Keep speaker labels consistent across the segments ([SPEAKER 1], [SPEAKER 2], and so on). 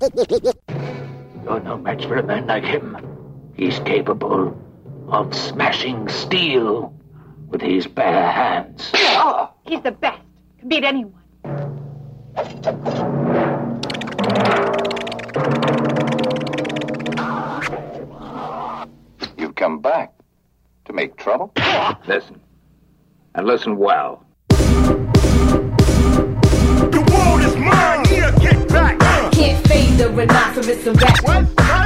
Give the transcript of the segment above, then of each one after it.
[SPEAKER 1] You're no match for a man like him. He's capable of smashing steel with his bare hands.
[SPEAKER 2] Oh, he's the best. Can beat anyone.
[SPEAKER 3] You've come back to make trouble?
[SPEAKER 1] Listen. And listen well.
[SPEAKER 4] The world is mine, yeah, get back.
[SPEAKER 5] Can't fade the rhinoceros and rap.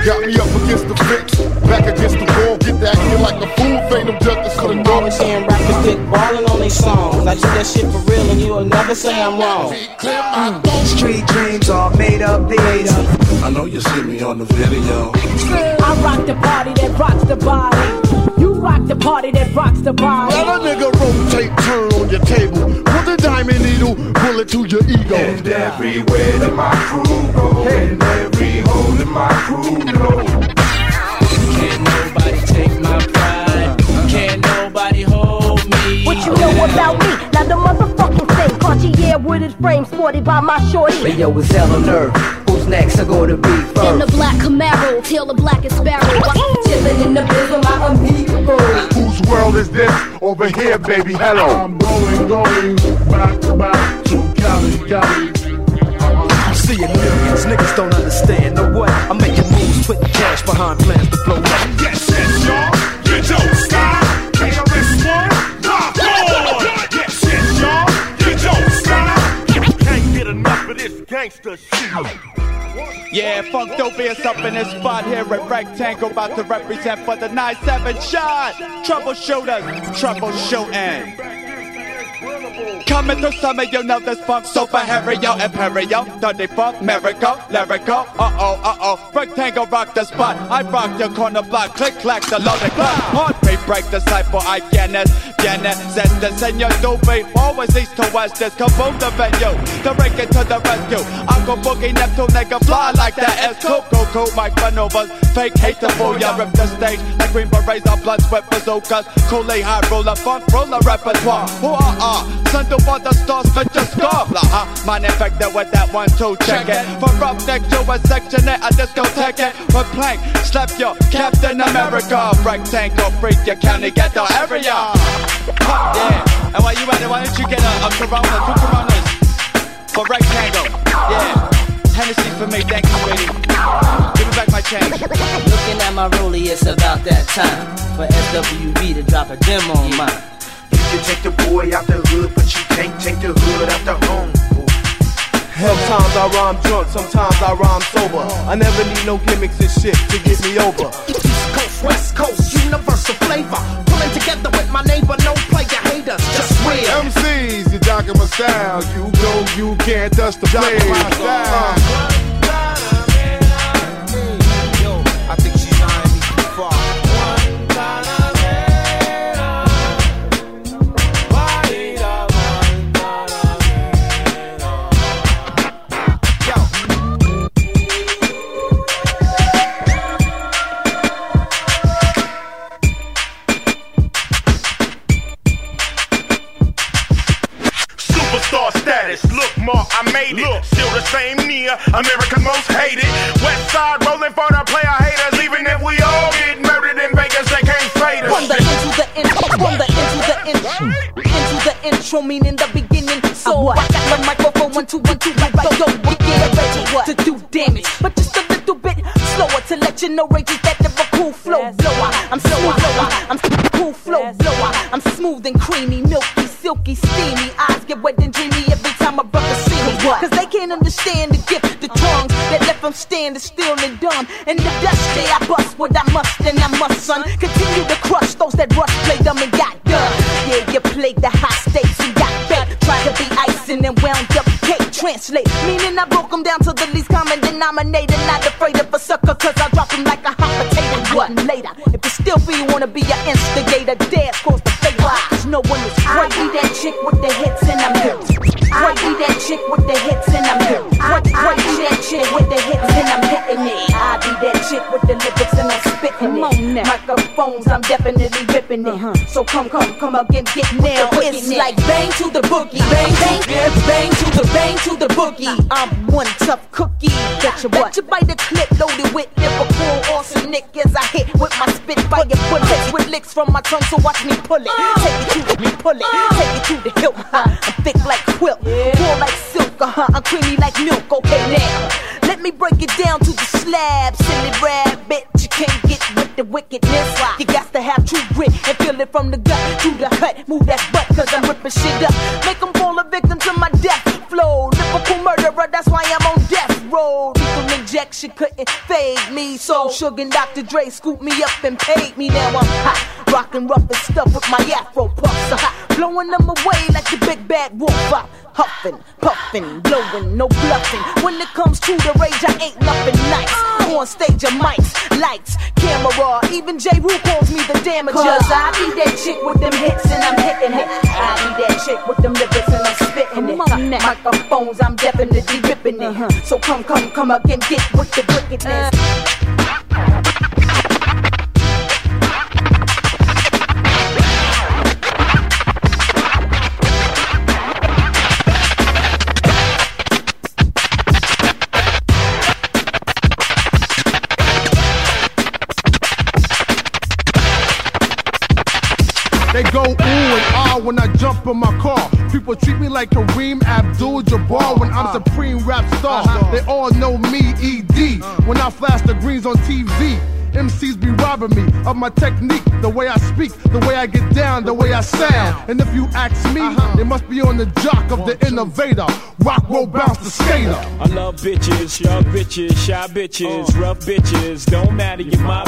[SPEAKER 6] Got me up against the fence, back against the wall, get that here like a fool, fade them justice for the dog.
[SPEAKER 7] Always hearing rappers spit ballin' on their songs. I do that shit for real and you'll never say I'm wrong. Mm.
[SPEAKER 8] Street dreams are made up these.
[SPEAKER 9] I know you see me on the video.
[SPEAKER 5] I rock the party that rocks the body. You rock the party that rocks the body.
[SPEAKER 6] Let a nigga rotate, turn on your table. Put the diamond needle, bullet to your ego.
[SPEAKER 9] And everywhere that my crew go, and every hole in my crew know.
[SPEAKER 7] Can't nobody take my pride. Can't nobody hold me.
[SPEAKER 5] What you know about me? Now the motherfucking thing. Cartier wooded frame sported by my shorty.
[SPEAKER 8] Hey yo, it's hell on earth. Who's next? I go to be first.
[SPEAKER 5] In the black Camaro, tail the blackest sparrow. Chillin' in the biz with my amigo.
[SPEAKER 6] Whose world is this? Over here, baby, hello. I'm going, going, back, back to Cali, Cali.
[SPEAKER 8] I'm seeing millions, niggas don't understand. Know what? I'm making moves, putting cash behind plans to blow up.
[SPEAKER 4] Yes, yes, y'all. You don't stop. KRS One, rock on. Yes, yes, y'all. You don't stop. Can't get enough of this gangster shit.
[SPEAKER 10] Yeah, Funkdoobiest up in this spot here at Rectangle, about to represent for the 9-7 shot. Troubleshooters, troubleshooting. Coming through some of you know this funk super hairy, yo, imperial, dirty funk, miracle, lyrical, uh-oh, uh-oh, rectangle rock the spot, I rock your corner block, click, clack, the loaded clock, heartbeat break the cypher, I get it, get it, send the senor doobie, always east to west, this kaboom the venue, the break it to the rescue, Uncle Boogie, Neptune, nigga, fly like that, S, cool, cool, cool, Mike maneuvers, fake hate the fool, ya rip the stage, like green berets. On blood, sweat bazookas, Kool-Aid, high roller, funk, roller repertoire, who are, uh, send the for the stars, but just scarf, la huh? Mind infected with that one, two, check it. From roughneck to a section, it, I just go take it. With plank, slap your Captain America. Rectangle, freak your county, get the area. Huh, yeah. And while you at it, why don't you get a, a Corona, two Coronas for Rectangle? Yeah. Hennessy for me, thank you, sweetie. Give me back my change.
[SPEAKER 7] Looking at my rollie, it's about that time for SWV to drop a demo on mine.
[SPEAKER 8] You can take the boy out the hood, but you can't take the hood out the home.
[SPEAKER 11] Sometimes I rhyme drunk, sometimes I rhyme sober. I never need no gimmicks and shit to get me over.
[SPEAKER 12] East Coast, West Coast, universal flavor. Pulling together with my neighbor, no player haters, just real.
[SPEAKER 6] MCs, you jocking my style. You go, you can't touch the blade.
[SPEAKER 4] Same
[SPEAKER 5] them still and dumb. And the definitely ripping it. Uh-huh. So come, come, come again, get now. It's like bang to the boogie, bang, bang, bang, bang to the bang to the boogie. I'm one tough cookie. Bet you what? Bet you bite the clip loaded with Liverpool awesome nick as I hit with my spit fire bullets with licks from my tongue. So watch me pull it, ah. take it to the me pull it, ah. take it to the hilt. huh? Ah. I'm thick like quilt, cool like silk. Uh-huh, I'm creamy like milk. Okay now. Let me break it down to the slab, silly rabbit. You can't get with the wickedness. You got have true grit and feel it from the gut to the hut. Move that butt, cause I'm ripping shit up. Make them fall a victim to my death flow. Lyrical murderer, that's why I'm on death row. Lethal injection couldn't fade me. So Suge and Dr. Dre scooped me up and paid me. Now I'm hot, rockin' rough and stuff with my afro puffs. So hot, blowing them away like the big bad wolf. I'm huffing, puffing, blowing, no bluffing. When it comes to the rage, I ain't nothing nice. On stage, of mics, lights, camera. Even J. Rue calls me the damager. Cause I be that chick with them hits and I'm hitting it. I be that chick with them lyrics and I'm spitting it. Microphones, I'm definitely ripping it. Uh-huh. So come, come, come again, get with the wickedness. Uh.
[SPEAKER 6] They go ooh and ah when I jump in my car. People treat me like Kareem Abdul-Jabbar when I'm supreme rap star. Uh-huh. They all know me, ED. Uh-huh. When I flash the greens on TV. MCs be robbing me of my technique, the way I speak, the way I get down, the way I sound. And if you ask me, uh-huh. they must be on the jock of the innovator. Rock, roll, bounce, the skater.
[SPEAKER 7] I love bitches, love bitches, shy bitches, uh. rough bitches, don't matter, you my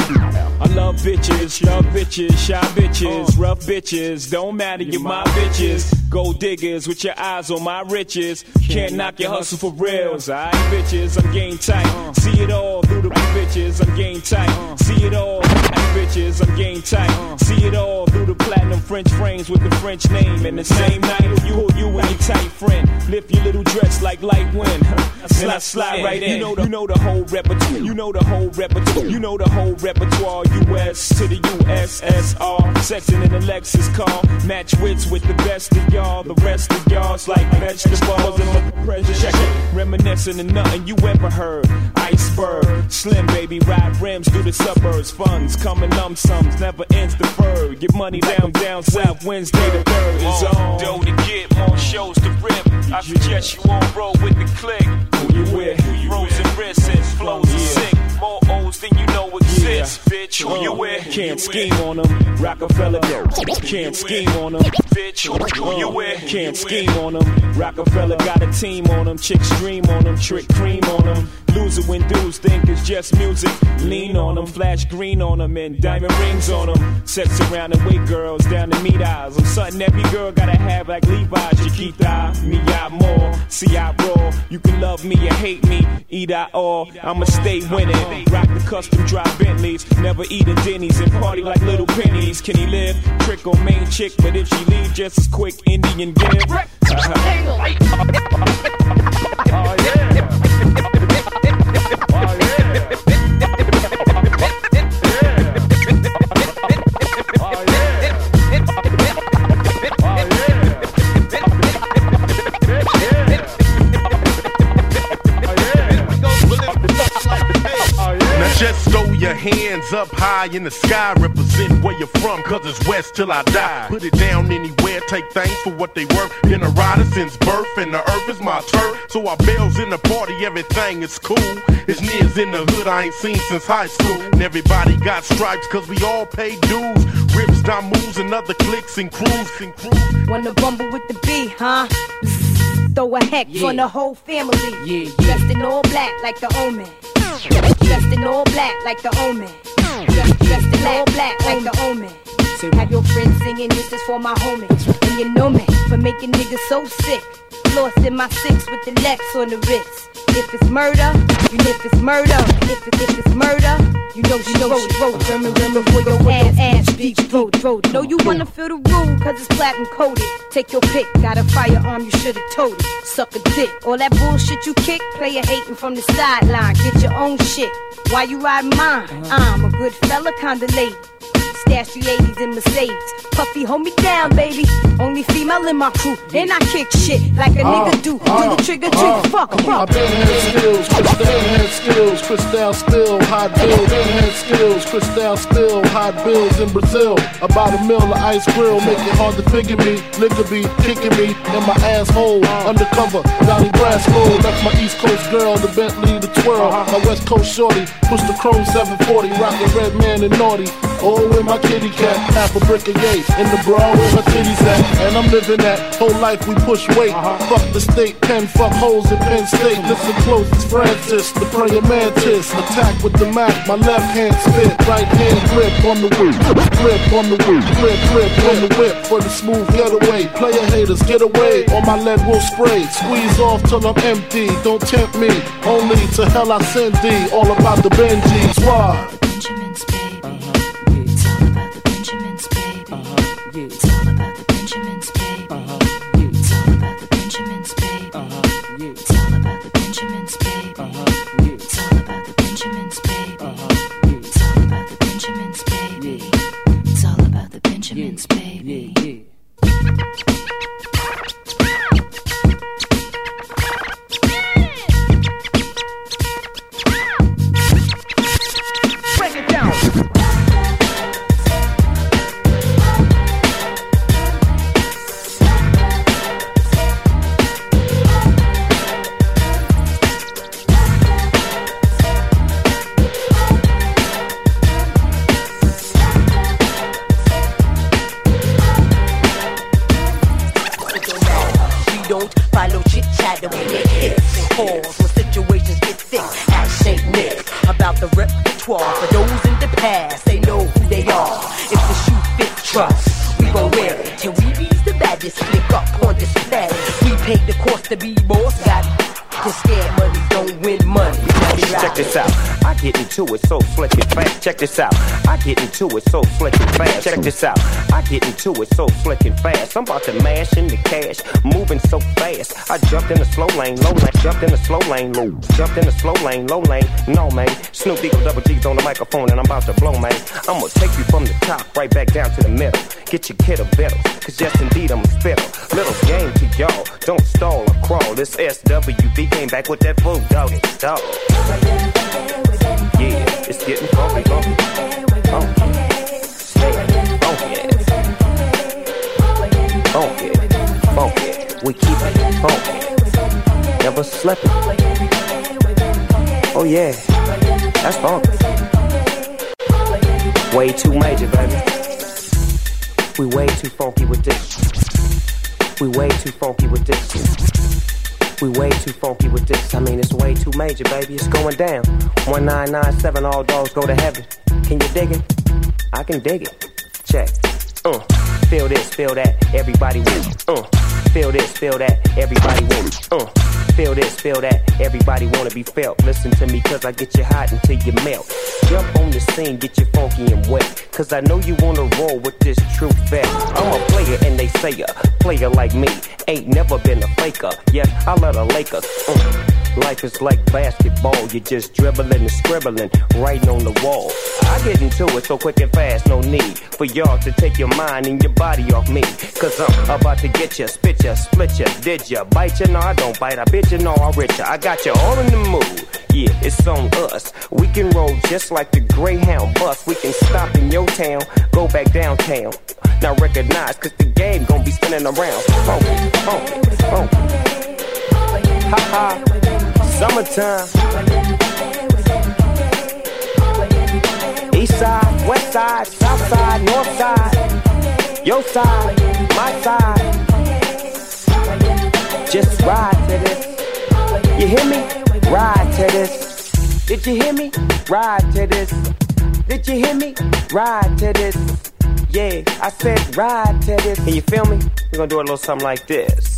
[SPEAKER 7] I love bitches, love bitches, shy bitches, rough bitches, don't matter, you my bitches. Gold diggers with your eyes on my riches. Can't knock your hustle for reals. I bitches, I'm game tight. See it all through the bitches, I'm game tight. See it all, bitches, I'm game tight. See it all through the platinum French frames with the French name. And the same night, you hold you and your tight friend. Lift your little dress like light wind. I slide right in. You know the, you know the whole repertoire. You know the whole repertoire. You know the whole repertoire. US to the USSR. Sexing in a Lexus car. Match wits with the best of y'all. The rest of y'all's like vegetables and pressure check it. Reminiscing of nothing you ever heard. Iceberg, slim baby, ride rims through the suburbs. Funds coming lump sums, never ends deferred. Get money down, down south. Wednesday the third is on. Dough to get, more shows to rip. I suggest you all roll with the click. Who you with? Wrists and flows are sick. More O's you know exists, uh, bitch. Who you with? Uh, can't scheme on them. Rockefeller, can't scheme on them. Bitch, who you with? Can't scheme on them. Rockefeller got a team on them. Chicks dream on them. Trick cream on them. Loser when dudes think it's just music. Lean on them, flash green on them, and diamond rings on them. Sex around and wait girls down to meet eyes. I'm something every girl gotta have like Levi's. Chiquita, me out more. See I roll. You can love me or hate me, either or. I'ma stay winning. Rock the custom drive Bentleys. Never eat at Denny's and party like little pennies. Can he live? Trick on main chick, but if she leave just as quick, Indian give.
[SPEAKER 4] Uh-huh. Now hands up high in the sky, represent where you're from, cause it's west till I die. Put it down anywhere, take things for what they worth. Been a rider since birth, and the earth is my turf. So I bells in the party, everything is cool. It's nears in the hood I ain't seen since high school. And everybody got stripes, cause we all pay dues. Rips, down moves, and other clicks and crews and crews.
[SPEAKER 5] Wanna rumble with the B, huh? Throw a hex on the whole family. Yeah, Dressed in all black like the omen. Dressed in all black like the omen. Dressed dressed in all black like the omen. Have your friends singing this is for my homies. And you know me for making niggas so sick. Lost in my six with the Lex on the wrist.
[SPEAKER 13] If it's murder, you know if it's murder. If, it, if it's murder, you know she wrote it. Wrote German women for your ass, ass, deep throat, throat. Know you wanna feel the rule, cause it's platinum coated. Take your pick, got a firearm, you should've told it. Suck a dick. All that bullshit you kick, player hating from the sideline. Get your own shit. Why you ride mine? I'm a good fella, kinda lady. Stash the 80s in Mercedes. Puffy, hold me down, baby. Only female in my crew. And I kick shit like a nigga do. Uh, when the uh, trigger drink, uh. fuck,
[SPEAKER 14] I
[SPEAKER 13] fuck.
[SPEAKER 14] been had skills, Crystal had skills, Cristal spill, hot bills, been had skills, Cristal spill, hot bills in Brazil. About a mill of ice grill, make it hard to figure me. Nigga be kicking me in my asshole. Undercover, Donnie Brasco, that's my East Coast girl, the Bentley, the twirl. My West Coast shorty, push the chrome 740, rockin' red man and naughty. Oh, with my kitty cat, half a brick of yay, in the bra where her titties at. And I'm living that whole life we push weight. Uh-huh. Fuck the state, pen, fuck holes in Penn State. Listen close, it's Francis, the praying mantis. Attack with the Mac, my left hand spit, right hand grip on the whip. Grip on the whip, grip, grip on the whip for the smooth getaway. Player haters, get away, or my lead will spray. Squeeze off till I'm empty, don't tempt me. Only to hell I send thee, all about the Benjis. Why?
[SPEAKER 15] It's all about the Benjamin's baby. It's all about the Benjamin's baby. It's all about the Benjamin's baby. It's all about the Benjamin's baby. It's all about the Benjamin's baby. It's all about the Benjamin's baby.
[SPEAKER 16] Break
[SPEAKER 5] chit chatter when it hits and calls when situations get thick. At St. Nick about the repertoire for those in the past. They know who they are. If the shoe fits, trust. We gon' wear it till we be the baddest. Flick up on display. We paid the cost to be boss. Got scared money, don't win money. Let me ride
[SPEAKER 17] Check this out. I get into it so slick and fast. Check this out. I get into it so slick and fast. Check this out. I get into it so slick and fast. I'm about to mash in the cash, moving so fast. I jumped in the slow lane, low lane, jumped in the slow lane, low, jumped in the slow lane, low lane. No man, Snoop Eagle double G's on the microphone and I'm about to blow man. I'm gonna take you from the top right back down to the middle. Get your kid a biddle, cause yes indeed I'm a spittle. Little game to y'all, don't stall or crawl. This SWB came back with that full doggy dog. Yeah, it's getting funky, funky. Funky. Funky. Funky. Funky. We keep it funky. Never slipping. Oh yeah, that's funky. Way too major, baby. We way too funky with this. We way too funky with this. We way too funky with this. I mean, it's way too major, baby. It's going down. 1997, all dogs go to heaven. Can you dig it? I can dig it. Check. Uh, feel this, feel that, everybody win. Uh, feel this, feel that, everybody win. Uh, feel this, feel that, everybody wanna be felt. Listen to me, cause I get you hot until you melt. Jump on the scene, get you funky and wet. Cause I know you wanna roll with this true vet. I'm a player and they say a player like me ain't never been a faker. Yes, I love the Lakers. Uh, Life is like basketball, you're just dribbling and scribbling, writing on the wall. I get into it so quick and fast, no need for y'all to take your mind and your body off me. Cause I'm about to get you, spit you, split you, did ya, bite you? No, I don't bite, I bit you, no, I rich ya. I got you all in the mood. Yeah, it's on us. We can roll just like the Greyhound bus. We can stop in your town, go back downtown. Now recognize, cause the game gon' be spinning around. Ha ha. Summertime. East side, west side, south side, north side. Your side, my side. Just ride to this. You hear me? Ride to this. Did you hear me? Ride to this. Did you hear me? Ride to this. Yeah, I said ride to this. Can you feel me? We're gonna do a little something like this.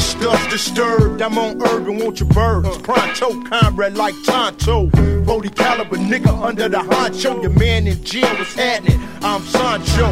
[SPEAKER 4] Gangsta disturbed, I'm on urban, want your birds. Pronto, comrade like Tonto. 40 caliber nigga under the honcho. Your man in jail, what's happening? I'm Sancho.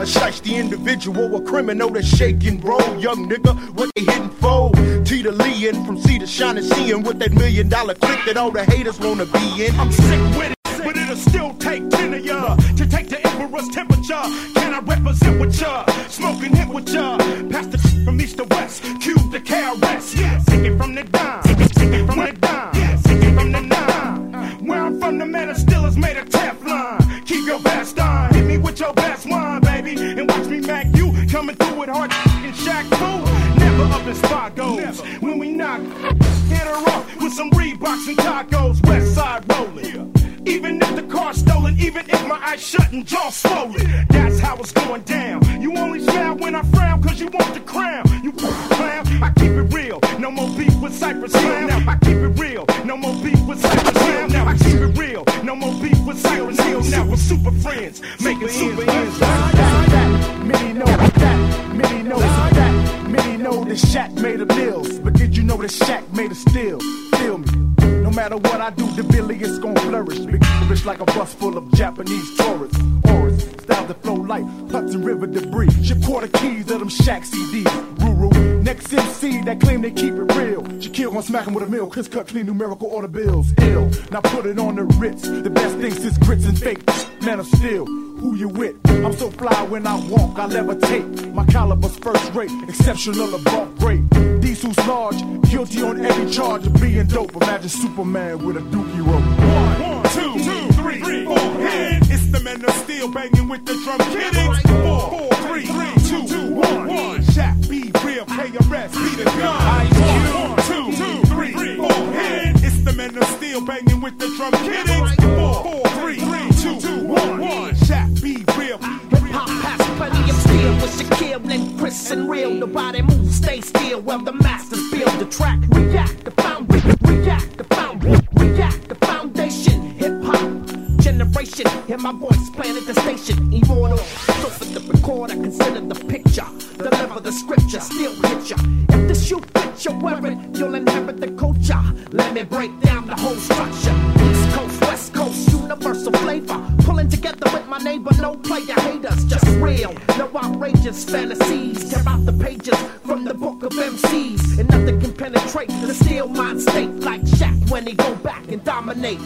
[SPEAKER 4] A shiesty individual, a criminal that's shaking roll. Young nigga, what they hitting for? T to Lee and from sea to shining, seeing with that million dollar click that all the haters wanna be in. I'm sick with it. But it'll still take 10 of ya to take the emperor's temperature. Can I represent with ya? Smoking hit with ya. Pass the east to west. Cue the KRS. Take it from the dime. Take it from the dime. Take it from the nine. Where I'm from, the man still is made of Teflon. Keep your best on. Hit me with your best wine, baby. And watch me mac you coming through with hard and Shaq Fu. Never up in spot goes. When we knock, hit her off with some Reeboks and tacos. West side rolling. Even if the car's stolen, even if my eyes shut and jaw swollen. That's how it's going down. You only smile when I frown, cause you want the crown. You clown, I keep it real. No more beef with Cypress Hill. Now I keep it real. No more beef with Cypress Hill. Now I keep it real. No more beef with Cypress Hill. Now we're super friends, making super ends.
[SPEAKER 18] Many know that, many know that, many know that Shaq made of mills. But did you know that Shaq made of steel? No matter what I do, the Billy is gon' flourish. Big rich like a bus full of Japanese tourists. Auras, style that flow like Hudson River debris. Ship quarter keys of them Shaq CDs. Rural. Next MC that claim they keep it real. Shaquille gon' smack him with a mill. Chris cut clean numerical order bills. Ill. Now put it on the Ritz. The best thing since grits and fake. Man of steel. Who you with? I'm so fly when I walk, I levitate. My caliber's first rate, exceptional above grade. These who's large, guilty on every charge of being dope. Imagine Superman with a dookie rope.
[SPEAKER 4] One, two, two, three, four, hit. It's the men of steel banging with the drum kidding. Four, four, three, three, two, two, one, one. Shaq, be real, KRS, be the gun. One, three, four, hit. It's the men of steel banging with the drum kidding. Four, four, three, three, two, one, one. Shaq, be real.
[SPEAKER 12] Hip-hop has plenty of steel with Shaquille and Chris and real. Nobody moves, stay still while the masters build the track. React, the foundation, react, the foundation, react, the foundation. Hip-hop generation, hear my voice playing at the station. Immortal, so for the record, I consider the picture. Deliver the scripture, still hit ya. If the shoe fits wear it, you'll inherit the culture. Let me break outrageous fantasies. Tear out the pages from the book of MCs. And nothing can penetrate the steel mind state like Shaq when he go back and dominate.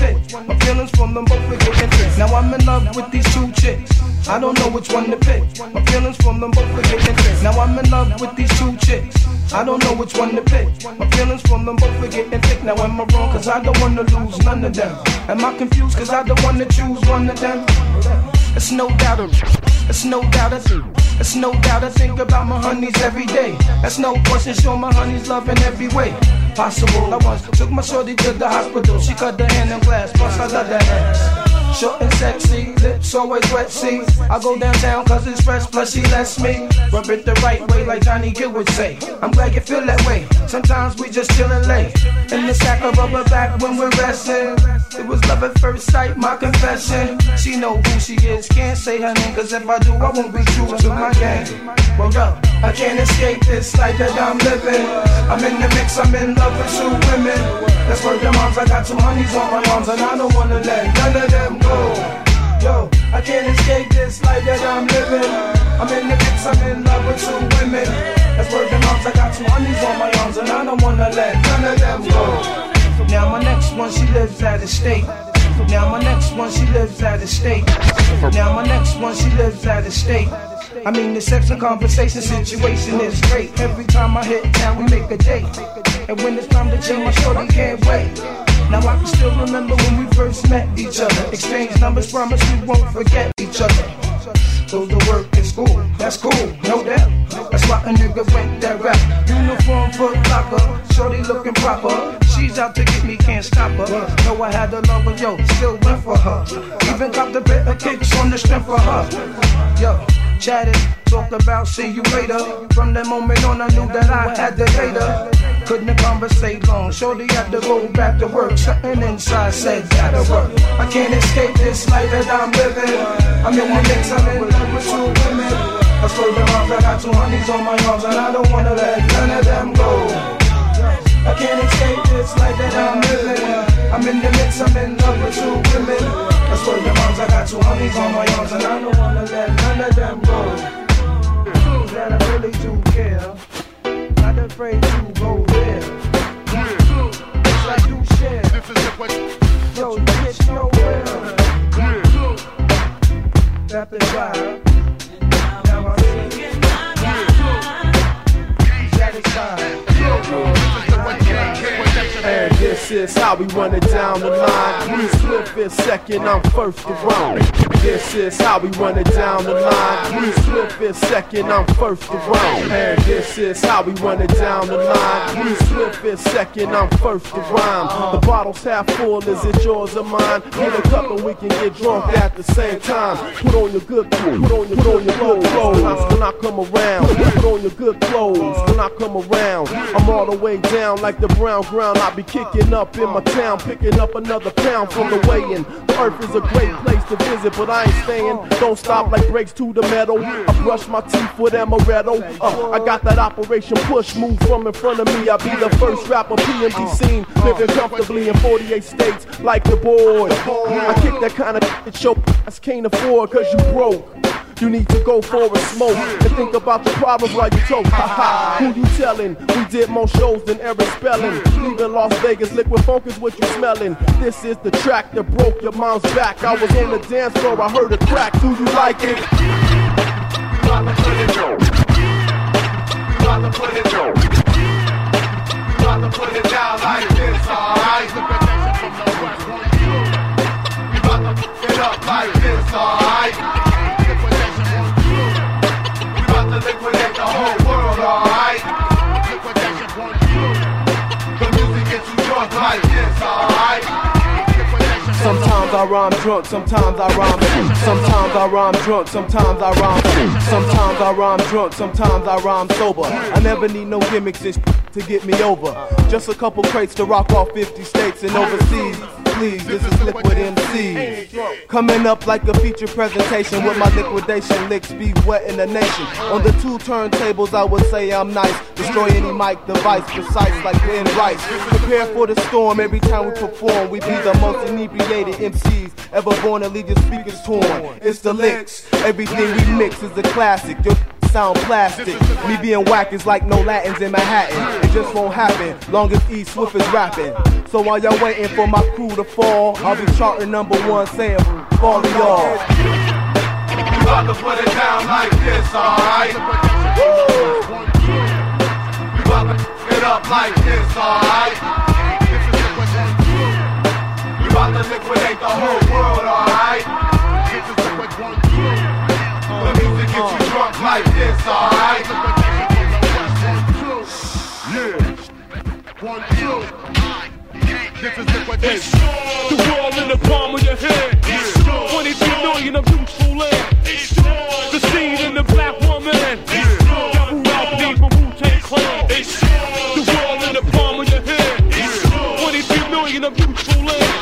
[SPEAKER 19] Pick. My feelings from them both are getting thick. Now I'm in love with these two chicks. I don't know which one to pick. My feelings from them both are getting thick. Now I'm in love with these two chicks. I don't know which one to pick. My feelings from them both are getting thick. Now am I wrong? Cause I don't wanna lose none of them. Am I confused? Cause I don't wanna choose one of them. It's no doubt it's no doubt of it's no doubt I think about my honeys every day. That's no question, show my honeys love in every way possible. I once took my shorty to the hospital. She cut the hand in glass, plus I love that ass. Short and sexy, lips always wet, see. I go downtown cause it's fresh, plus she lets me rub it the right way, like Johnny Gill would say. I'm glad you feel that way. Sometimes we just chillin' late. In the sack of rubber back when we're resting. It was love at first sight, my confession. She know who she is, can't say her name, cause if I do, I won't be true to my game. Well, up, I can't escape this life that I'm living. I'm in the mix, I'm in love with two women. That's where the moms, I got two honeys on my arms, and I don't wanna let none of them go. Yo, I can't escape this life that I'm living. I'm in the mix, I'm in love with two women. That's of mouth, I got two honeys on my arms, and I don't wanna let none of them go. Now my next one, she lives out of state. Now my next one, she lives out of state. Now my next one, she lives out of state. I mean, the sex and conversation situation is great. Every time I hit town, we make a date. And when it's time to chill, my shorty can't wait. Now I can still remember when we first met each other. Exchange numbers, promise we won't forget each other. Goes to work school, that's cool, no doubt. That's why a nigga went that rap. Uniform foot locker, shorty looking proper. She's out to get me, can't stop her. Know I had a lover, yo, still went for her. Even got the of kicks on the strength for her. Yo, chatted, talked about see you later. From that moment on, I knew that I had the data. Couldn't conversate long, shorty had to go back to work. Something inside said gotta work. I can't escape this life that I'm living. I'm in the mix, I'm in two women. I swear to God, I got two honeys on my arms, and I don't wanna let none of them go. I can't escape this life that I'm living. I'm in the mix, I'm in love with two women. I swear to God, I got two honeys on my arms, and I don't wanna let none of them go. That I really do care. Not afraid to go there. Yes, I do share. Yo, you get nowhere. Fire. Now I'm singing.
[SPEAKER 8] And this is how we run it down the line. We Swift is second, I'm first to around. This is how we run it down the line. We Swift is second, I'm first to around. And this is how we run it down the line. We Swift is second, I'm first around. The bottle's half full, is it yours or mine? Get a cup and we can get drunk at the same time. Put on your good clothes, put on your, put on your good clothes when I come around. Put on your good clothes when I come around. I'm all the way down like the brown ground. I be kicking up in my town, picking up another pound from the way in. The earth is a great place to visit, but I ain't staying. Don't stop like brakes to the metal. I brush my teeth with amaretto. Uh, I got that operation push move from in front of me. I be the first rapper PMD scene, living comfortably in 48 states like the boy. I kick that kind of shit your ass can't afford cause you broke. You need to go for a smoke and think about the problems while you talk. Ha ha, who you telling? We did more shows than Aaron Spelling. Leaving Las Vegas, liquid funk is what you smelling. This is the track that broke your mom's back. I was on the dance floor, I heard a crack. Do you like it? We to put it down. We about to put it down. We about to put it down like this, alright? We to put it up like this, alright? Sometimes I rhyme drunk, sometimes I rhyme Sometimes I rhyme drunk, sometimes I rhyme Sometimes I rhyme drunk, sometimes I rhyme sober. I never need no gimmicks to get me over. Just a couple crates to rock off 50 states and overseas Please, this is Liquid MC. Coming up like a feature presentation with my liquidation licks be wet in the nation. On the two turntables, I would say I'm nice. Destroy any mic device, precise like Ben Rice. Prepare for the storm every time we perform. We be the most inebriated MCs ever born to leave your speakers torn. It's the licks. Everything we mix is a classic. Your sound plastic. Me being whack is like no Latins in Manhattan. It just won't happen long as E Swift is rapping. So while y'all waiting for my crew to fall, I'll be charting number one saying, fall to y'all. You about to put it down like this, alright? You about to it up like this, alright? You about to liquidate the whole world, alright? Like this, alright?
[SPEAKER 4] Yeah. One, two. This is liquidation. The world in the palm of your hand. 23 million of useful land. The seed in the black woman. Double Ralph D from Wu-Tang Clan. The world in the palm of your hand. 23 million of useful land.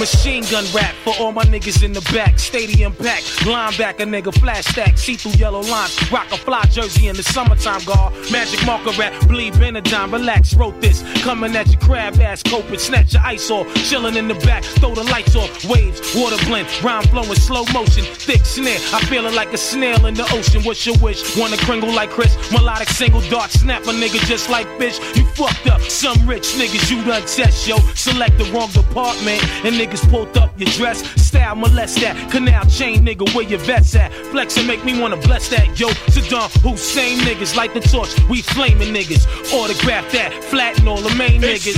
[SPEAKER 20] Machine gun rap for all my niggas in the back. Stadium pack, linebacker nigga, flash stack, see through yellow lines. Rock a fly jersey in the summertime, guard. Magic marker rap, bleed Benadine, relax, wrote this. Coming at your crab ass, coping, snatch your ice off. Chilling in the back, throw the lights off. Waves, water blend, rhyme flowing, slow motion, thick snare. I feel it like a snail in the ocean. What's your wish? Wanna kringle like Chris? Melodic single dart, snap a nigga just like bitch. You fucked up. Some rich niggas you done test, yo. Select the wrong department, and niggas pulled up your dress. Style molest that. Canal chain nigga, where your vets at? Flex and make me wanna bless that, yo. Saddam Hussein niggas, light the torch. We flaming niggas. Autograph that, flatten all the main niggas.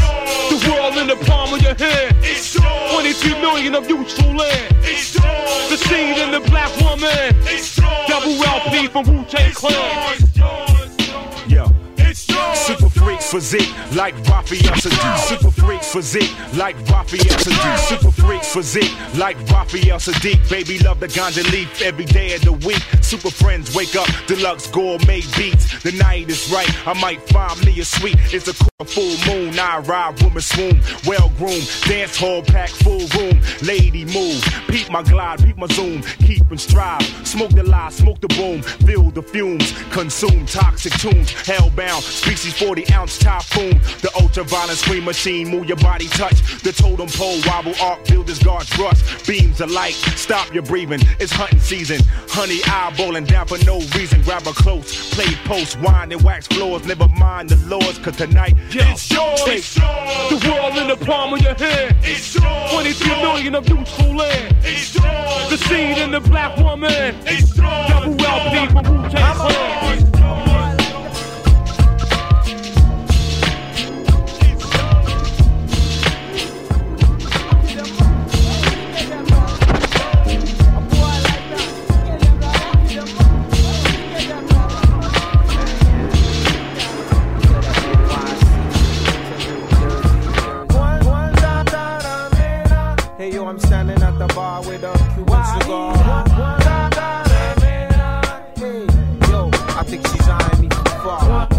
[SPEAKER 21] The world in the palm of your hand. 22 million of useful land. The seed in the black woman. It's yours. Double LP from Wu Tang Clan.
[SPEAKER 4] Physique like Raphael Saadiq. Super freak physique like Raphael Saadiq. Super freak physique like Raphael Saadiq. Baby love the ganja leaf every day of the week. Super friends wake up, deluxe gourmet beats. The night is right, I might find me a suite. It's a cool full moon, I ride woman swoon. Well groomed, dance hall pack full room. Lady move, peep my glide, peep my zoom. Keep and strive, smoke the lie, smoke the boom. Feel the fumes, consume toxic tunes. Hellbound, species 40 ounce typhoon. The ultraviolet screen machine, move your body touch. The totem pole wobble, arc builders guards rush. Beams of light, stop your breathing. It's hunting season. Honey eyeballing down for no reason. Grab a close, play post, wine and wax floors. Never mind the laws, cause tonight
[SPEAKER 21] it's yours. Take the world in the palm of your hand. It's yours. 23 million of useful land. It's yours. The seed in the black woman. It's yours. Double LP from Wu Tang Clan.
[SPEAKER 22] The bar with a Cuban cigar. Yo, I think she's eyeing me from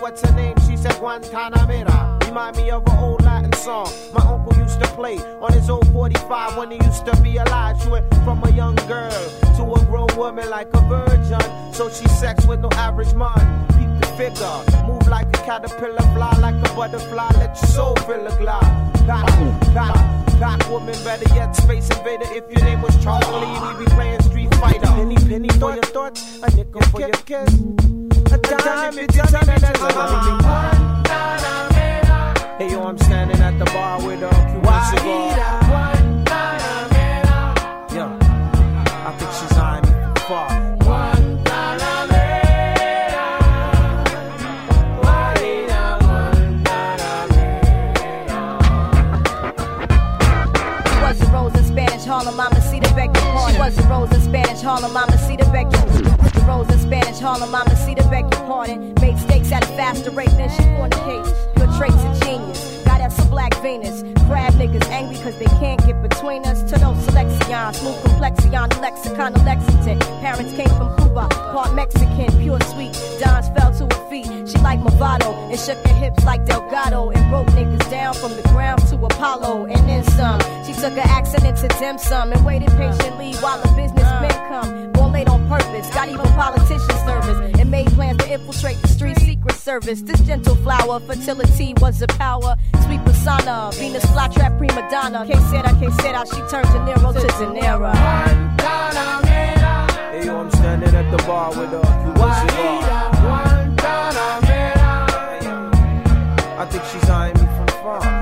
[SPEAKER 22] what's her name, she said. Remind me of an old Latin song my uncle used to play on his old 45 when he used to be alive. She went from a young girl to a grown woman like a virgin. So she sex with no average man. Peep the figure, move like a caterpillar, fly like a butterfly, let your soul fill a glide. Got, got, got woman, better yet, space invader. If your name was Charlie, we'd be playing Street Fighter. Penny, penny for your thoughts, a nickel for your kiss. A dime if you tell me that I'm Hey yo, I'm standing at the bar with a Cuban cigar. Yo, I think she's eyeing me from far.
[SPEAKER 23] She was a rose in Spanish Harlem, Mama see the back She was a rose in Spanish Harlem, Mama Spanish Harlem, see the back pardon. Made stakes at a faster rate than she fornicates. Your traits of genius. Us a black Venus. Crab niggas angry cause they can't get between us. To those selection, smooth complexion, lexicon of Lexington. Parents came from Cuba, part Mexican, pure sweet. Dons fell to her feet. She like Movado and shook her hips like Delgado and broke niggas down from the ground to Apollo and then some. She took her accident to dim sum and waited patiently while the businessmen come. Born late on purpose, got even politicians nervous and made plans to infiltrate the street secret service. This gentle flower, fertility was a power. Sweet persona, Venus flytrap prima donna. K said I can't que out, she turned De Niro to De Niro.
[SPEAKER 22] Hey yo, I'm standing at the bar with a Cuban cigar. I think she's eyeing me from far.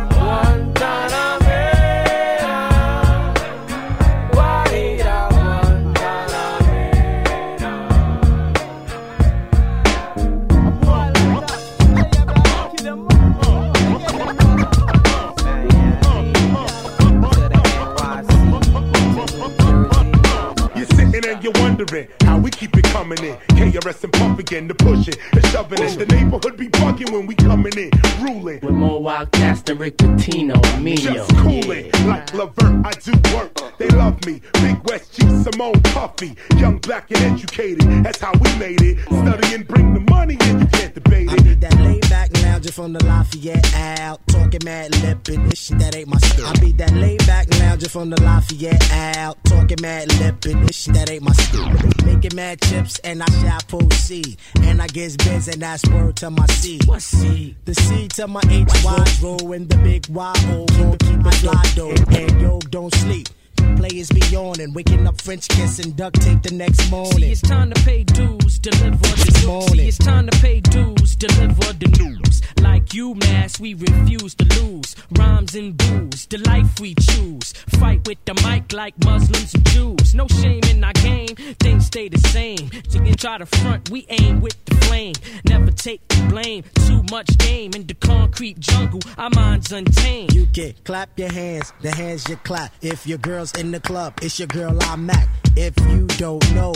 [SPEAKER 4] Wondering how we keep it coming in. KRS and pumping, the pushing, the shoving it. The neighborhood be bugging when we coming in, ruling.
[SPEAKER 24] With more wild cats than Rick Pitino and Mino.
[SPEAKER 4] Just cooling, like Levert, I do work. they love me. Big West Chief Simone Puffy, young, black, and educated. That's how we made it. Study and bring the money in, you can't debate
[SPEAKER 25] I
[SPEAKER 4] it.
[SPEAKER 25] be that laid back lounger from the Lafayette out. Talking mad lip and this shit that ain't my skill. I be that laid back lounger from the Lafayette out. Talking mad lip and this shit that ain't my skill. Making mad chips and I shot proceed. And I get bins and that's word to my C. What C? The C to my H Y roll and the big Y O. Keep it fly though. And yo, don't sleep. Players be on and waking up French kiss and duct tape the next morning.
[SPEAKER 24] See, it's time to pay dues, deliver the news. See, it's time to pay dues, deliver the news. Like you, mass, we refuse to lose. Rhymes and booze, the life we choose. Fight with the mic like Muslims and Jews. No shame in our game, things stay the same. You can try to front, we aim with the flame. Never take the blame. Too much game in the concrete jungle, our minds untamed.
[SPEAKER 25] You can clap your hands, the hands you clap. If your girl's in the club, it's your girl I'm Mac. If you don't know,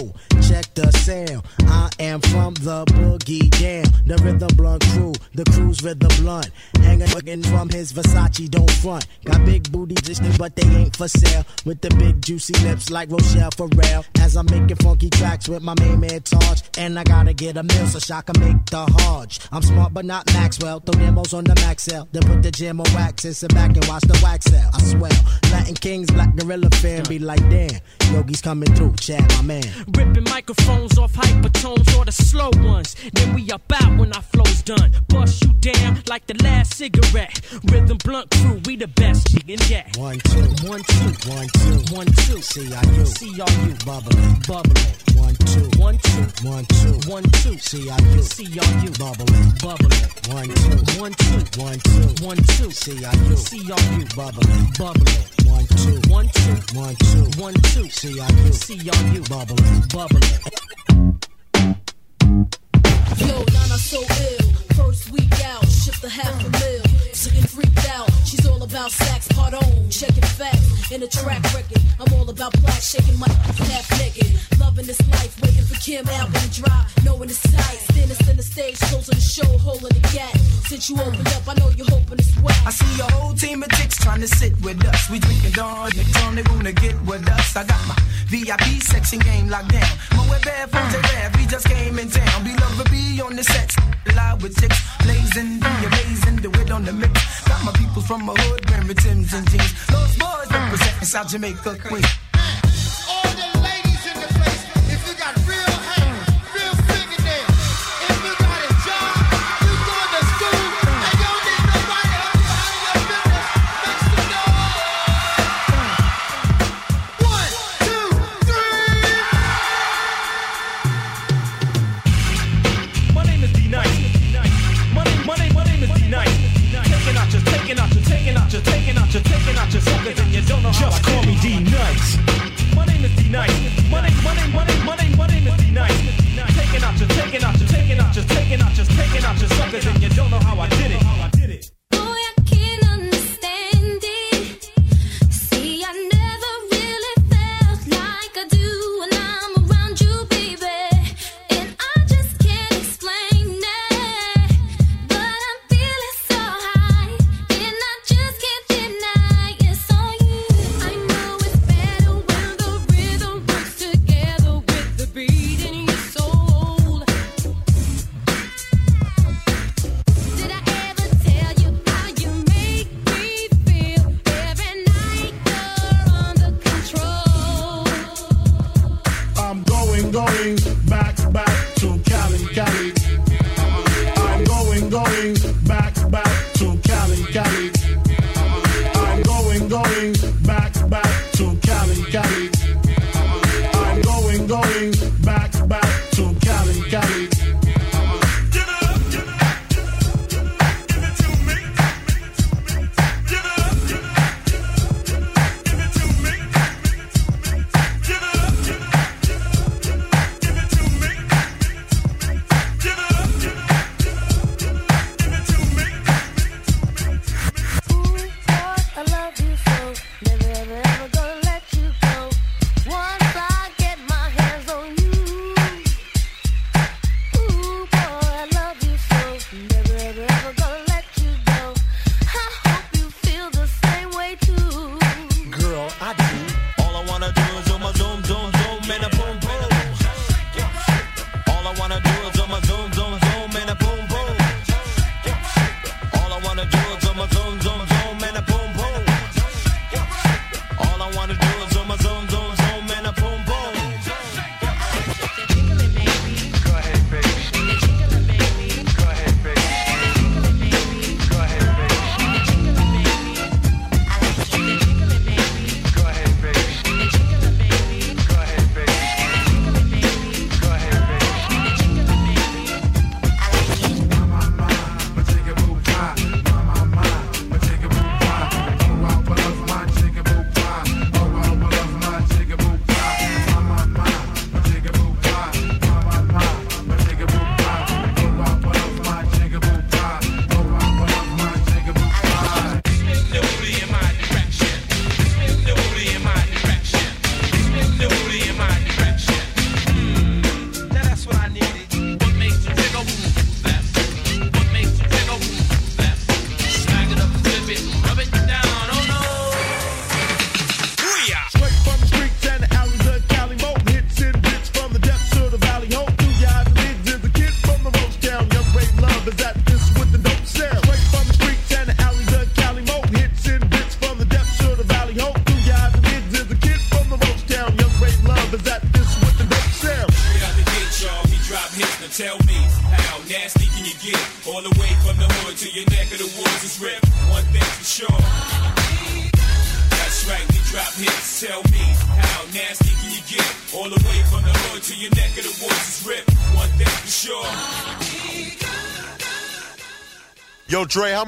[SPEAKER 25] check the sound. I am from the boogie down, the rhythm blunt crew, the crew's rhythm blunt. Looking from his Versace, don't front. Got big booty dishes, but they ain't for sale. With the big juicy lips like Rachelle Ferrell. As I'm making funky tracks with my main man Taj. And I gotta get a meal so I can make the hodge. I'm smart but not Maxwell. Throw demos on the Maxell. Then put the jam on wax and sit back and watch the wax sell. I swear. Latin Kings, Black Gorilla fan be like, damn. Yogi's coming through, Chad, my man.
[SPEAKER 24] Ripping microphones off hypertones or the slow ones. Then we up out when our flow's done. Bust you down like the last cigarette. Rhythm blunt crew, we the best chicken yet.
[SPEAKER 25] One, two,
[SPEAKER 24] one, two,
[SPEAKER 25] one, two,
[SPEAKER 24] one, two.
[SPEAKER 25] C-I-U,
[SPEAKER 24] C-R-U,
[SPEAKER 25] bubbling,
[SPEAKER 24] bubbling.
[SPEAKER 25] One, two,
[SPEAKER 24] one, two,
[SPEAKER 25] one, two,
[SPEAKER 24] one, two.
[SPEAKER 25] C-I-U,
[SPEAKER 24] C-R-U,
[SPEAKER 25] bubbling,
[SPEAKER 24] bubbling.
[SPEAKER 25] One, two,
[SPEAKER 24] one, two,
[SPEAKER 25] one, two,
[SPEAKER 24] one, two.
[SPEAKER 25] C-I-U,
[SPEAKER 24] C-R-U,
[SPEAKER 25] bubbling,
[SPEAKER 24] bubbling.
[SPEAKER 25] One, two,
[SPEAKER 24] one, two,
[SPEAKER 25] one, two,
[SPEAKER 24] one, two.
[SPEAKER 25] C-I-U,
[SPEAKER 24] C-R-U,
[SPEAKER 25] bubbling,
[SPEAKER 24] bubbling.
[SPEAKER 26] Yo, Nana so ill. First week out, shipped a half a mil. Sitting freaked out. She's all about sex, part on, checking facts in a track record. I'm all about black, shaking my half naked. Loving this life, waiting for Kim album to drop. Knowing it's tight, standing center stage, closing the show, holding the gap. Since you opened up, I know you're hoping it's wet.
[SPEAKER 21] I see your whole team of chicks trying to sit with us. We drinking Dawn, niggas on they wanna get with us. I got my VIP section game locked down. My web headphones are from my hood wearing Tim's and jeans. Those boys representing South Jamaica, Queens.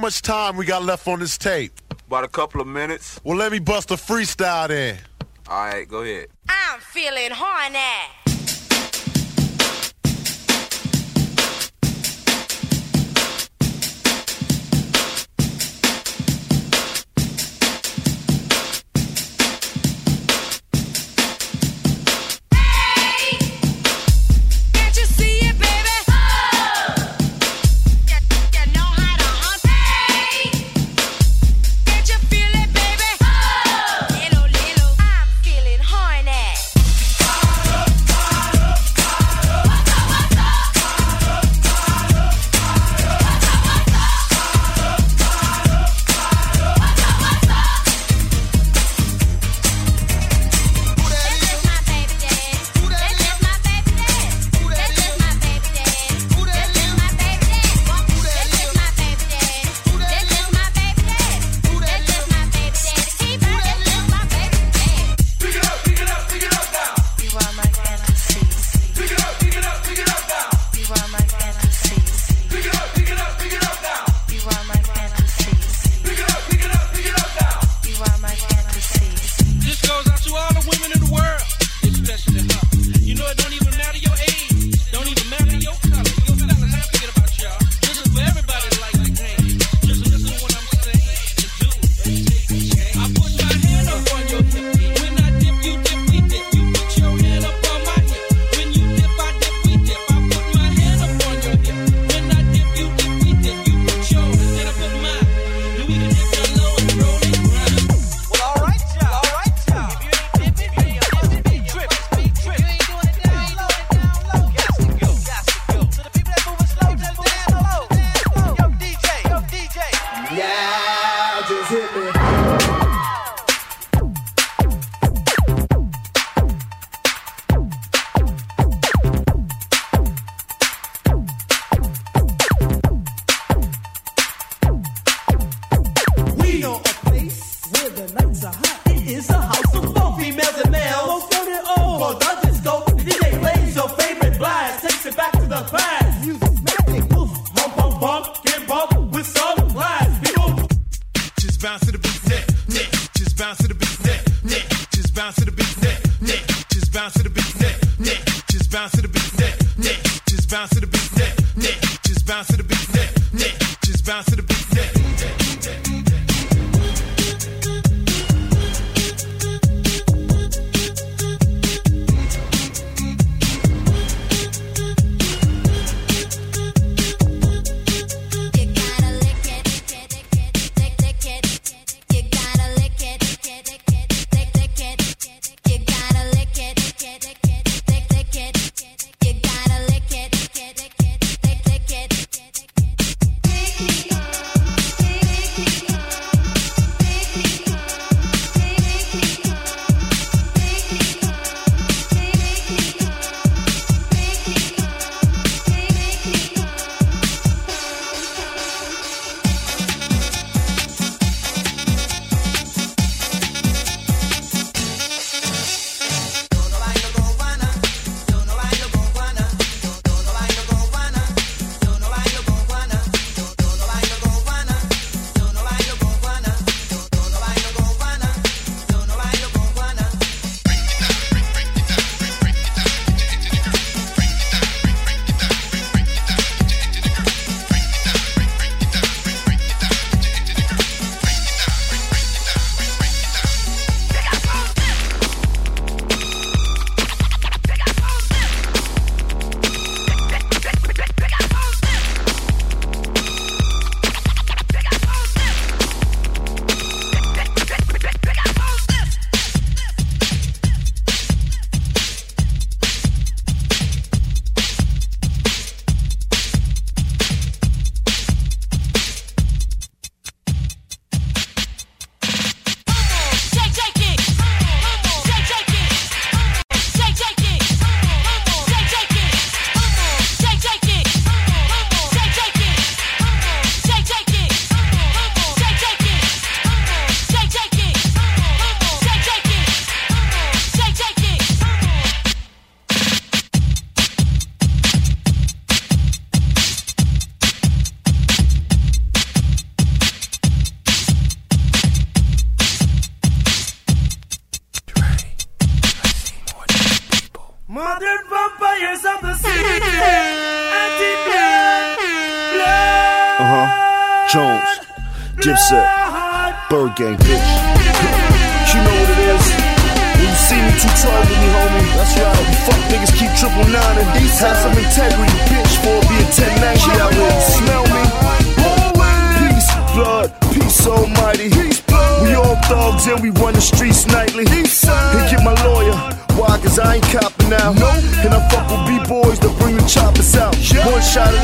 [SPEAKER 27] much time we got left on this tape?
[SPEAKER 28] About a couple of minutes.
[SPEAKER 27] Well, let me bust a freestyle then.
[SPEAKER 28] All right, go ahead.
[SPEAKER 21] I'm feeling horny.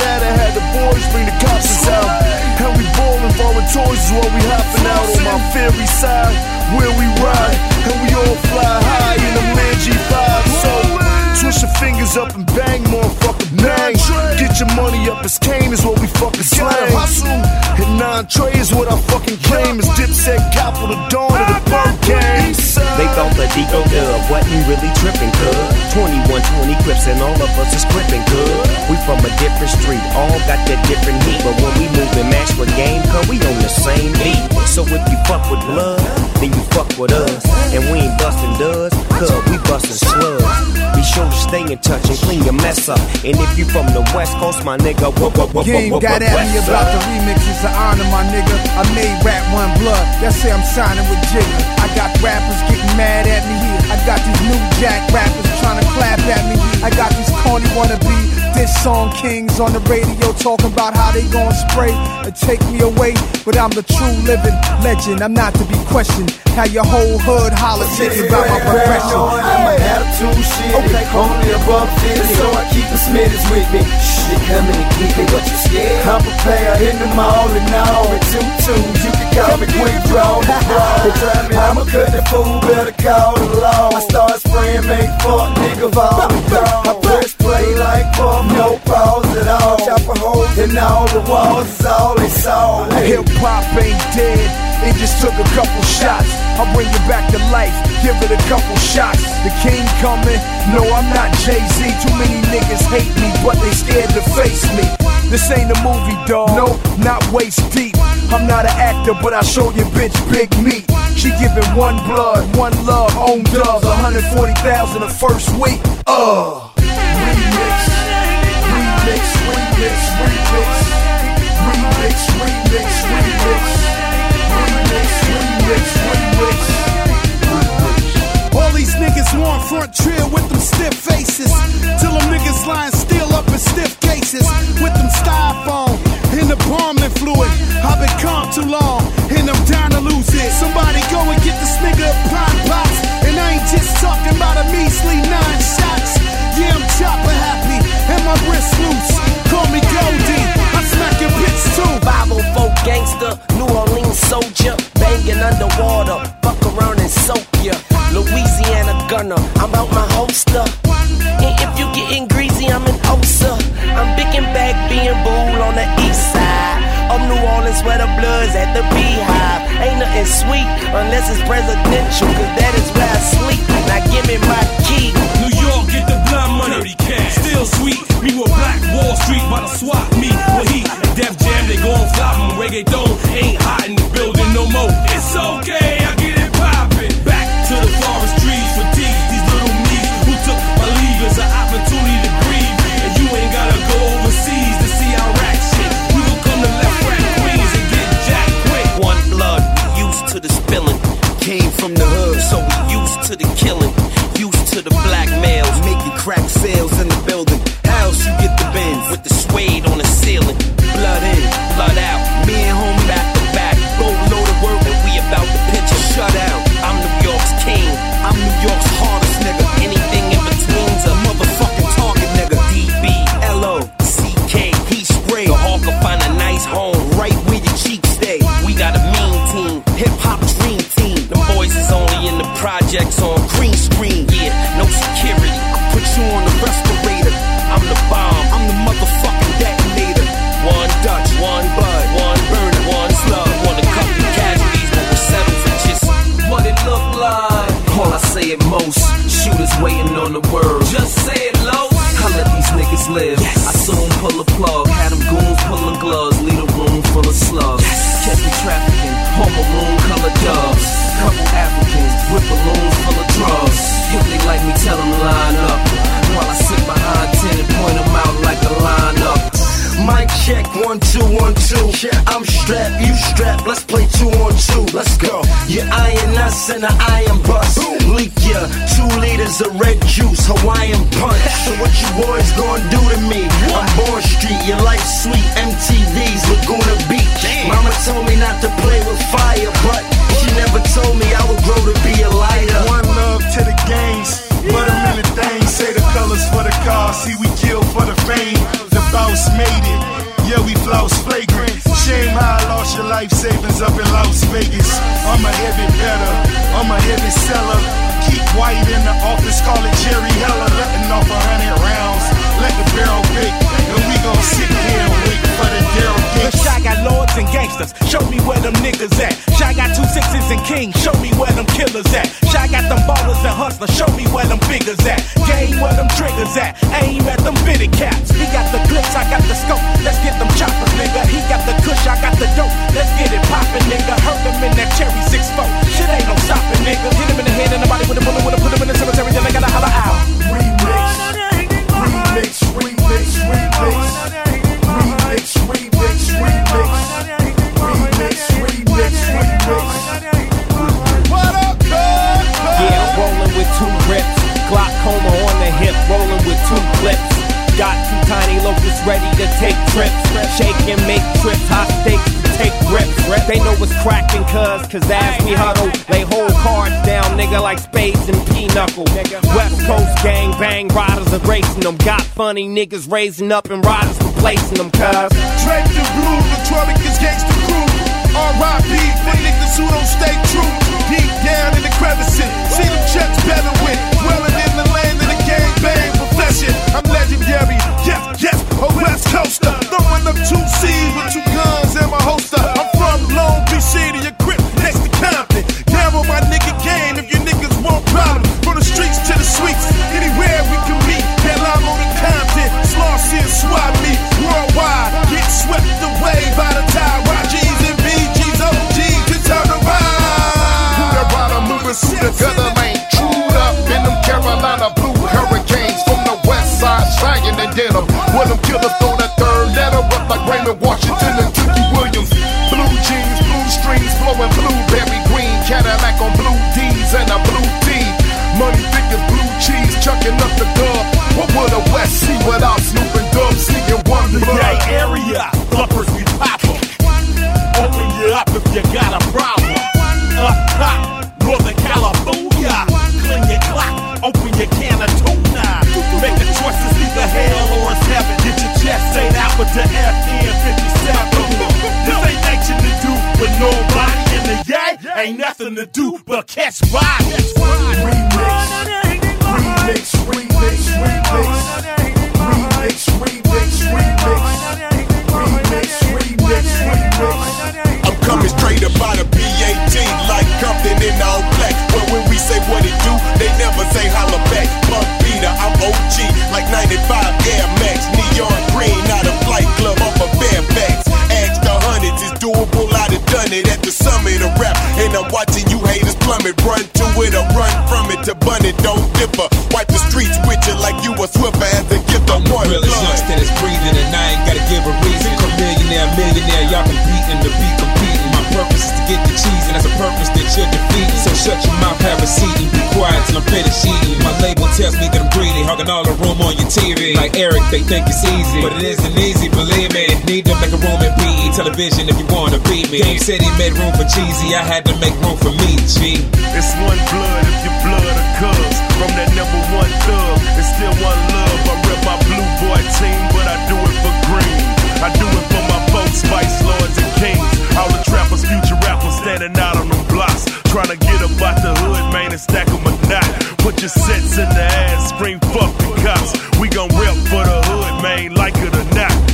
[SPEAKER 29] That, I had the boys bring the cops out. And we ballin', foreign toys is what we hopping out on my fairy side. Where we ride, and we all fly high in them land G5. So twist your fingers up and bang, motherfucker, bang. Get your money up, it's Kane is what we fucking slang. And nine tray is what I fucking claim. Is Dipset capital dawn of the bird gang.
[SPEAKER 17] They thought the Deco dub wasn't really tripping, cuz 2120 clips and all of us is gripping good. We from a different street, all got that different heat. But when we move and match with game, cuz we on the same beat. So if you fuck with blood, then you fuck with us. And we ain't busting duds, cuz we busting slugs. Be sure to stay in touch and clean your mess up. And if you from the West Coast, my nigga, what, what, what,
[SPEAKER 30] Game got at me about the remixes to honor my nigga. I made rap one blood. Y'all say I'm signing with Jigga. I got rappers getting mad at me. I got these new jack rappers trying to clap at me. I got these corny wannabe diss song kings on the radio talking about how they gon' spray and take me away. But I'm the true living legend. I'm not to be questioned. How your whole hood holler thinking about my progression.
[SPEAKER 8] I'm an attitude shit. Okay, only above 50, so I keep the Smitties with me. Shh, they coming to keep it, but you scared? I'm a player in the mall and all with two twos. You can call me quick draw. They try me, I'ma cut the fool, better call the law. I start spraying, make fuck nigga and down. I press play like fuck, no pause at all. Chop a hole in all the walls, is all they saw.
[SPEAKER 30] Hip hop ain't dead, it just took a couple shots. I'll bring it back to life, give it a couple shots. The king coming, no, I'm not Jay Z. Too many niggas hate me, but they scared to face me. This ain't a movie, dog. No, not waist deep. I'm not an actor, but I show your bitch big meat. She giving one blood, one love, own dubs. 140,000 the first week. Uh. Remix, remix, remix, remix. Remix, remix, remix. Remix, remix, remix.
[SPEAKER 18] These niggas want front trail with them stiff faces. Till them niggas lying still up in stiff cases. With them styrofoam in the bombing fluid. I've been calm too long and I'm down to lose it. Somebody go and get this nigga a pine box. And I ain't just talking about a measly nine shots. Yeah, I'm chopper happy and my wrist loose. Call me Goldie, I smack your bitch too.
[SPEAKER 31] 504 gangster, New Orleans soldier, banging underwater, fuck around and soak ya. Louisiana gunner, I'm out my holster. And if you getting greasy, I'm an Osa. I'm big and back being bull on the east side of New Orleans where the blood's at the beehive. Ain't nothing sweet unless it's presidential, cause that is where I sleep. Now give me my key.
[SPEAKER 4] New York, get the blind money. Still sweet. Me with Black Wall Street by the swap meet with heat. Def Jam, they gon' flop 'em. Reggaeton ain't hot in the building no more. It's okay, I
[SPEAKER 31] from the hood, so we used to the killing. Used to the blackmails, making crack sales in the building. House, you get the bins with the suede on the ceiling. Blood in, blood out. Me and back
[SPEAKER 8] two.
[SPEAKER 31] I'm strapped, you strapped, let's play two on two. Let's go. You iron us and I iron bust. Leak ya, two liters of red juice, Hawaiian punch. So what you boys gonna do to me? I'm Born Street, your life sweet, MTV's Laguna Beach. Mama told me not to play with fire, but
[SPEAKER 18] life savings up in Las Vegas. I'm a heavy better, I'm a heavy seller. Keep white in the office, call it Jerry Heller, letting off a hundred rounds. Let the barrel bake, and we gon' sit here for the Daryl
[SPEAKER 32] The Chi got lords and gangsters. Show me where them niggas at. Chi got two sixes and kings. Show me where them killers at. Chi got them ballers and hustlers. Show me where them figures at. Game where them triggers at. Aim at them fitted caps. He got the clips, I got the scope. Let's get them choppers, nigga. He got the kush, I got the dope. Let's get it poppin', nigga. Heard him in that cherry 6-4. Shit ain't no stopping, nigga. Hit him in the head and the body with a bullet, with a put him in the cemetery. Then I gotta holler out.
[SPEAKER 18] Remix, remix, remix. Remix,
[SPEAKER 33] two clips. Got two tiny locusts ready to take trips. Shake and make trips, hot stakes take grips. They know what's cracking, cuz, cause as we huddle, they hold cards down, nigga, like spades and pinochle. West Coast gang bang, riders are racing them. Got funny niggas raising up and riders replacing them, cuz.
[SPEAKER 18] Draped in blue, Detroit is gangsta crew. R.I.P. for niggas who don't stay true. Deep down in the crevices, see them checks better with. Dwelling in the land of the gang bang legendary, yes, yes, a West Coaster. Throwing up two C's with two guns and my holster. I'm from Long Beach City, a grip next to Compton. With my nigga game if you niggas want problems. From the streets to the suites,
[SPEAKER 4] Tells me that I'm greedy, hogging all the room on your TV. Like Eric, they think it's easy, but it isn't easy, believe me. Need to make a room in PE television if you wanna beat me. Game said he made room for cheesy, I had to make room for me, G.
[SPEAKER 18] It's one blood if your blood a cuz. From that number one thug, it's still one love. I rep my blue boy team, but I do it for green. I do it for my folks, spice lords and kings. All the trappers, future rappers standing out on them blocks. Trying to get up out the hood, man, and stack 'em a knot. Put your sets in the ass, scream fuck the cops. We gon' rep for the hood, man, like it or not.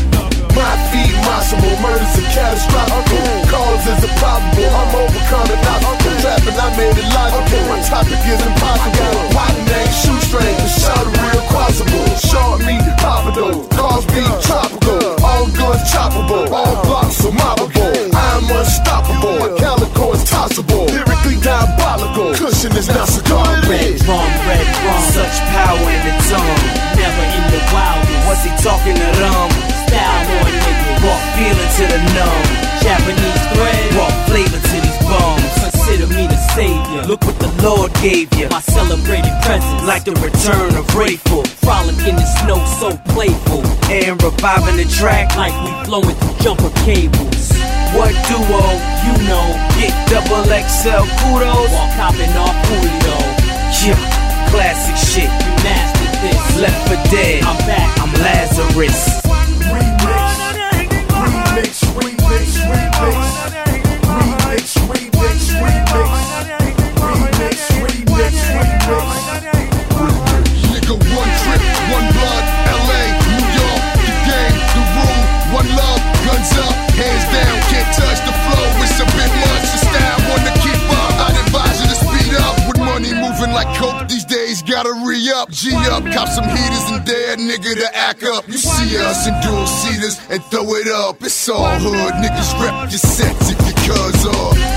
[SPEAKER 6] My feet possible, murders are catastrophic. Causes improbable, I'm overcoming obstacles. Trapping, I made it logical. My topic is impossible. I got a partner Shoestring, the shot of real quasible. Short meat, papados, cars be tropical. All guns choppable, all blocks are mobbable. I'm unstoppable, my calico is tossable. Lyrically diabolical, cushion is not cigar
[SPEAKER 24] Red rum, red rum, such power in the tongue. Never in the wild. Was he talking to them? Style on Raw feeling to the known. Japanese thread, raw flavor to these bones. Consider me the savior. Look what the Lord gave you. My celebrated presence,
[SPEAKER 31] like the return of Rayful.
[SPEAKER 5] Frolic in the snow, so playful.
[SPEAKER 31] And reviving the track
[SPEAKER 5] like we flowing through jumper cables.
[SPEAKER 31] What duo, you know, get double XL kudos
[SPEAKER 5] while copping off Julio.
[SPEAKER 31] Yeah, classic shit,
[SPEAKER 5] you mastered this.
[SPEAKER 31] Left for dead,
[SPEAKER 5] I'm back,
[SPEAKER 31] I'm Lazarus
[SPEAKER 34] mix. We act up. You see us in dual seaters and throw it up. It's all hood, niggas rep your sets if your cuz are.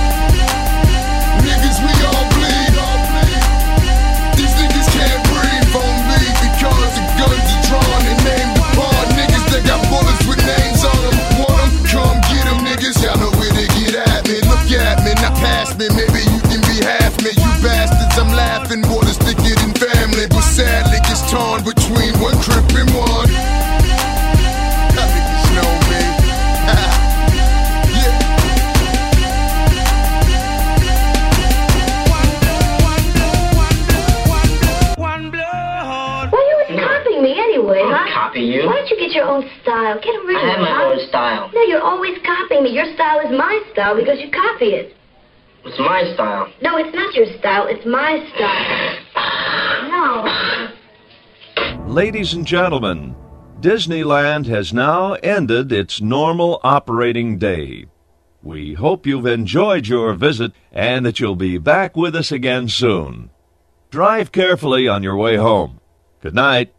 [SPEAKER 35] Style because you copy it.
[SPEAKER 36] It's my style.
[SPEAKER 35] No, it's not your style. It's my style. No.
[SPEAKER 37] Ladies and gentlemen, Disneyland has now ended its normal operating day. We hope you've enjoyed your visit and that you'll be back with us again soon. Drive carefully on your way home. Good night.